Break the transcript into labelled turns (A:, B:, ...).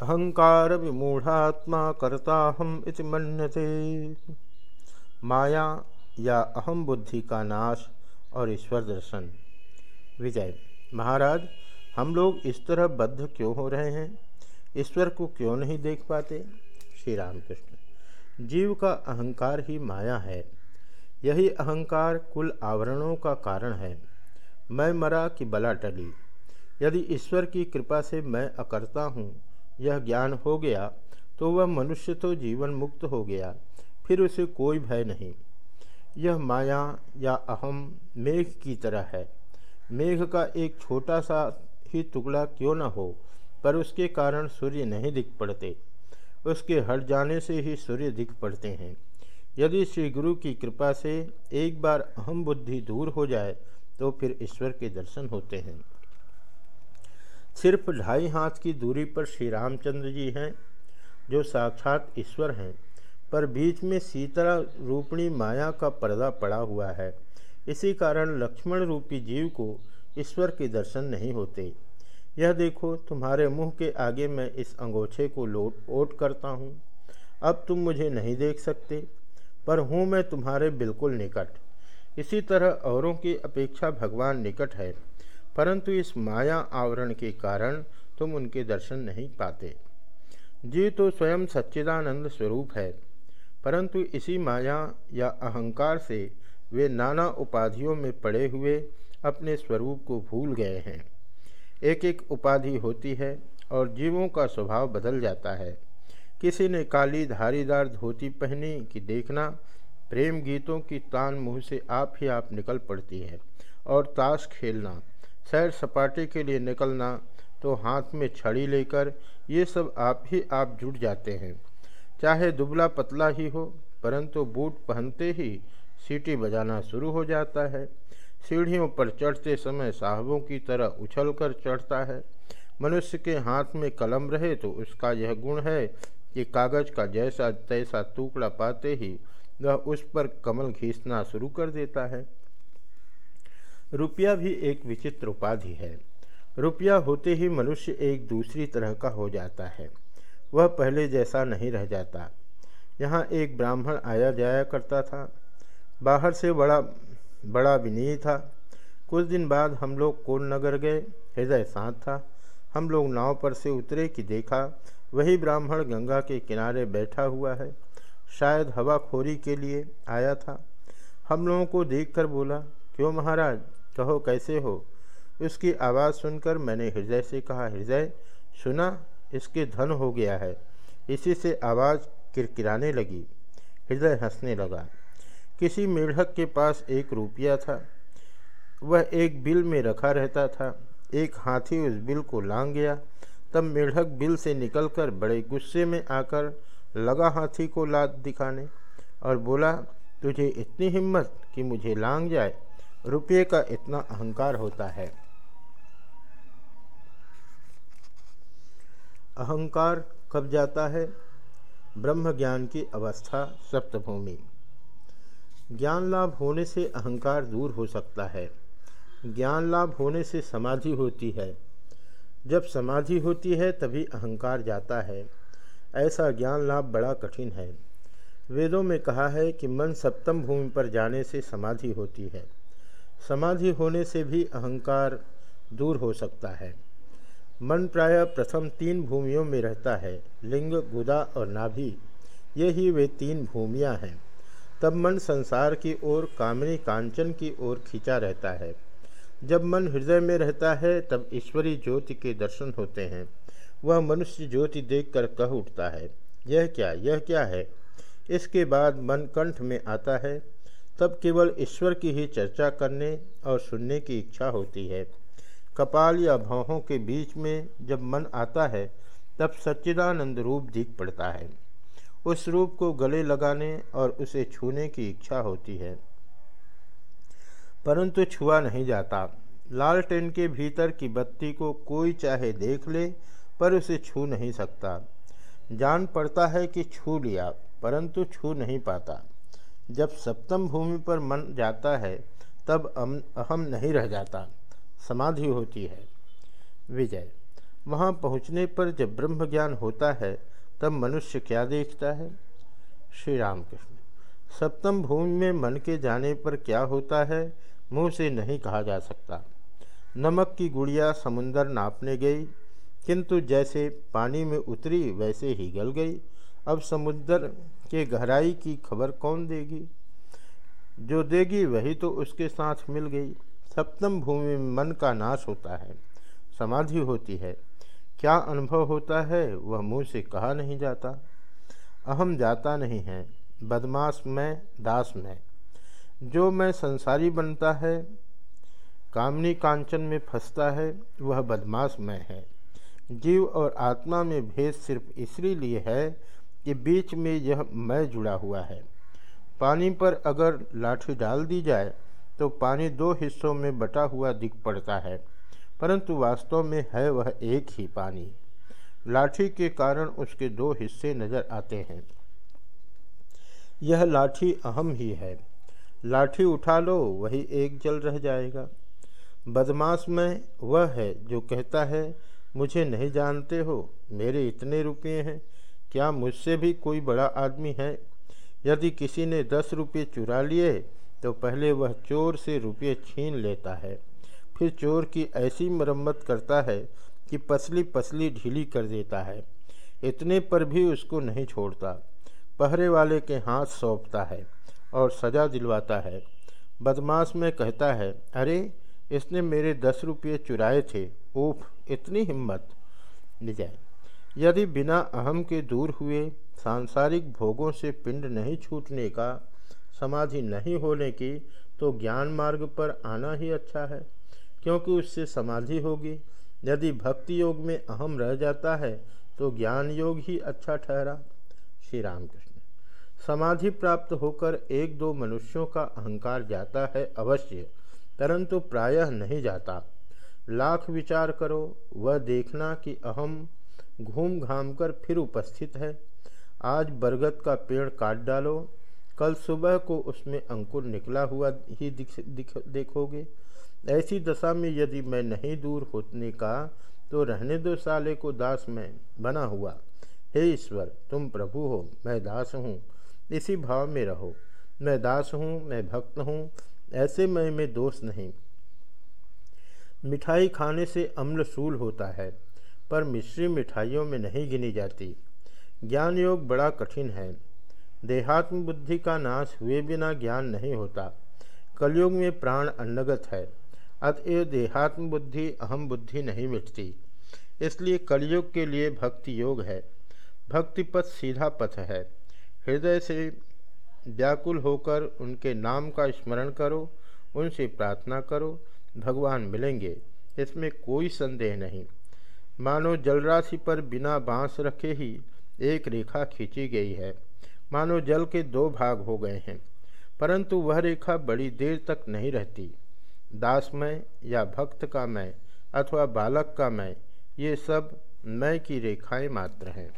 A: अहंकार विमूढ़ात्मा करता हम इति मन्यते। माया या अहम बुद्धि का नाश और ईश्वर दर्शन। विजय। महाराज, हम लोग इस तरह बद्ध क्यों हो रहे हैं? ईश्वर को क्यों नहीं देख पाते? श्री रामकृष्ण। जीव का अहंकार ही माया है। यही अहंकार कुल आवरणों का कारण है। मैं मरा कि बला टली। यदि ईश्वर की कृपा से मैं अकर्ता हूँ यह ज्ञान हो गया तो वह मनुष्य तो जीवन मुक्त हो गया, फिर उसे कोई भय नहीं। यह माया या अहम मेघ की तरह है। मेघ का एक छोटा सा ही टुकड़ा क्यों न हो, पर उसके कारण सूर्य नहीं दिख पड़ते। उसके हट जाने से ही सूर्य दिख पड़ते हैं। यदि श्री गुरु की कृपा से एक बार अहम बुद्धि दूर हो जाए तो फिर ईश्वर के दर्शन होते हैं। सिर्फ़ ढाई हाथ की दूरी पर श्री रामचंद्र जी हैं, जो साक्षात ईश्वर हैं, पर बीच में शीतला रूपणी माया का पर्दा पड़ा हुआ है। इसी कारण लक्ष्मण रूपी जीव को ईश्वर के दर्शन नहीं होते। यह देखो, तुम्हारे मुँह के आगे मैं इस अंगोछे को लोट, ओट करता हूँ। अब तुम मुझे नहीं देख सकते, पर हूँ मैं तुम्हारे बिल्कुल निकट। इसी तरह औरों की अपेक्षा भगवान निकट है। परंतु इस माया आवरण के कारण तुम उनके दर्शन नहीं पाते। जी तो स्वयं सच्चिदानंद स्वरूप है, परंतु इसी माया या अहंकार से वे नाना उपाधियों में पड़े हुए अपने स्वरूप को भूल गए हैं। एक एक उपाधि होती है और जीवों का स्वभाव बदल जाता है। किसी ने काली धारीदार धोती पहनी कि देखना, प्रेम गीतों की तान मुँह से आप ही आप निकल पड़ती है और ताश खेलना। सैर सपाटे के लिए निकलना तो हाथ में छड़ी लेकर ये सब आप ही आप जुट जाते हैं। चाहे दुबला पतला ही हो, परंतु बूट पहनते ही सीटी बजाना शुरू हो जाता है। सीढ़ियों पर चढ़ते समय साहबों की तरह उछल कर चढ़ता है। मनुष्य के हाथ में कलम रहे तो उसका यह गुण है कि कागज़ का जैसा तैसा टुकड़ा पाते ही वह उस पर कमल घींचना शुरू कर देता है। रुपया भी एक विचित्र उपाधि है। रुपया होते ही मनुष्य एक दूसरी तरह का हो जाता है। वह पहले जैसा नहीं रह जाता। यहाँ एक ब्राह्मण आया जाया करता था। बाहर से बड़ा बड़ा विनीय था। कुछ दिन बाद हम लोग कोल नगर गए। हृदय शांत था। हम लोग नाव पर से उतरे कि देखा, वही ब्राह्मण गंगा के किनारे बैठा हुआ है। शायद हवाखोरी के लिए आया था। हम लोगों को देखकर बोला, क्यों महाराज कहो, कैसे हो? उसकी आवाज़ सुनकर मैंने हृदय से कहा, हृदय, सुना, इसके धन हो गया है। इसी से आवाज़ किरकिराने लगी। हृदय हंसने लगा। किसी मेढक के पास एक रुपया था। वह एक बिल में रखा रहता था। एक हाथी उस बिल को लांग गया। तब मेढक बिल से निकलकर बड़े गुस्से में आकर लगा हाथी को लात दिखाने और बोला, तुझे इतनी हिम्मत कि मुझे लांग जाए? रुपये का इतना अहंकार होता है। अहंकार कब जाता है? ब्रह्म ज्ञान की अवस्था सप्तभूमि। ज्ञान लाभ होने से अहंकार दूर हो सकता है। ज्ञान लाभ होने से समाधि होती है। जब समाधि होती है, तभी अहंकार जाता है। ऐसा ज्ञान लाभ बड़ा कठिन है। वेदों में कहा है कि मन सप्तम भूमि पर जाने से समाधि होती है। समाधि होने से भी अहंकार दूर हो सकता है। मन प्राय प्रथम तीन भूमियों में रहता है, लिंग, गुदा और नाभि। ये ही वे तीन भूमियाँ हैं। तब मन संसार की ओर, कामनी कांचन की ओर खींचा रहता है। जब मन हृदय में रहता है, तब ईश्वरी ज्योति के दर्शन होते हैं। वह मनुष्य ज्योति देखकर कह उठता है, यह क्या? यह क्या है? इसके बाद मन कंठ में आता है तब केवल ईश्वर की ही चर्चा करने और सुनने की इच्छा होती है। कपाल या भावों के बीच में जब मन आता है, तब सच्चिदानंद रूप दिख पड़ता है। उस रूप को गले लगाने और उसे छूने की इच्छा होती है। परंतु छुआ नहीं जाता। लालटेन के भीतर की बत्ती को कोई चाहे देख ले, पर उसे छू नहीं सकता। जान पड़ता है कि छू लिया, परंतु छू नहीं पाता। जब सप्तम भूमि पर मन जाता है, तब अहम नहीं रह जाता। समाधि होती है। विजय। वहाँ पहुँचने पर जब ब्रह्म ज्ञान होता है, तब मनुष्य क्या देखता है? श्री राम कृष्ण सप्तम भूमि में मन के जाने पर क्या होता है, मुँह से नहीं कहा जा सकता। नमक की गुड़िया समुंदर नापने गई, किंतु जैसे पानी में उतरी, वैसे ही गल गई। अब समुद्र के गहराई की खबर कौन देगी? जो देगी वही तो उसके साथ मिल गई। सप्तम भूमि में मन का नाश होता है, समाधि होती है। क्या अनुभव होता है वह मुँह से कहा नहीं जाता। अहम जाता नहीं है, बदमाश में, दास में। जो मैं संसारी बनता है, कामनी कांचन में फंसता है, वह बदमाश में है। जीव और आत्मा में भेद सिर्फ़ इसलिए है कि बीच में यह मैं जुड़ा हुआ है। पानी पर अगर लाठी डाल दी जाए तो पानी दो हिस्सों में बटा हुआ दिख पड़ता है, परंतु वास्तव में है वह एक ही पानी। लाठी के कारण उसके दो हिस्से नज़र आते हैं। यह लाठी अहम ही है। लाठी उठा लो, वही एक जल रह जाएगा। बदमाश में वह है जो कहता है, मुझे नहीं जानते हो, मेरे इतने रुपये हैं क्या मुझसे भी कोई बड़ा आदमी है? यदि किसी ने दस रुपये चुरा लिए तो पहले वह चोर से रुपये छीन लेता है। फिर चोर की ऐसी मरम्मत करता है कि पसली पसली ढीली कर देता है। इतने पर भी उसको नहीं छोड़ता। पहरे वाले के हाथ सौंपता है और सजा दिलवाता है। बदमाश में कहता है, अरे, इसने मेरे दस रुपये चुराए थे। ऊफ इतनी हिम्मत। निजाए यदि बिना अहम के दूर हुए सांसारिक भोगों से पिंड नहीं छूटने का, समाधि नहीं होने की तो ज्ञान मार्ग पर आना ही अच्छा है, क्योंकि उससे समाधि होगी। यदि भक्ति योग में अहम रह जाता है तो ज्ञान योग ही अच्छा ठहरा। श्री रामकृष्ण समाधि प्राप्त होकर एक दो मनुष्यों का अहंकार जाता है अवश्य, परंतु प्रायः नहीं जाता। लाख विचार करो, वह देखना कि अहम घूम घाम कर फिर उपस्थित है। आज बरगद का पेड़ काट डालो। कल सुबह को उसमें अंकुर निकला हुआ ही दिख, दिख देखोगे। ऐसी दशा में यदि मैं नहीं दूर होने का तो रहने दो साले को दास में बना हुआ। हे ईश्वर तुम प्रभु हो मैं दास हूँ। इसी भाव में रहो। मैं दास हूँ मैं भक्त हूँ ऐसे मैं में दोष नहीं। मिठाई खाने से अम्ल सूल होता है। पर मिश्री मिठाइयों में नहीं गिनी जाती। ज्ञान योग बड़ा कठिन है। देहात्म बुद्धि का नाश हुए बिना ज्ञान नहीं होता। कलयुग में प्राण अन्नगत है। अतएव देहात्म बुद्धि अहम बुद्धि नहीं मिटती। इसलिए कलयुग के लिए भक्ति योग है। भक्ति पथ सीधा पथ है। हृदय से व्याकुल होकर उनके नाम का स्मरण करो, उनसे प्रार्थना करो, भगवान मिलेंगे। इसमें कोई संदेह नहीं। मानो जलराशि पर बिना बाँस रखे ही एक रेखा खींची गई है। मानो जल के दो भाग हो गए हैं, परंतु वह रेखा बड़ी देर तक नहीं रहती। दासमय या भक्त का मैं अथवा बालक का मैं ये सब मैं की रेखाएँ मात्र हैं।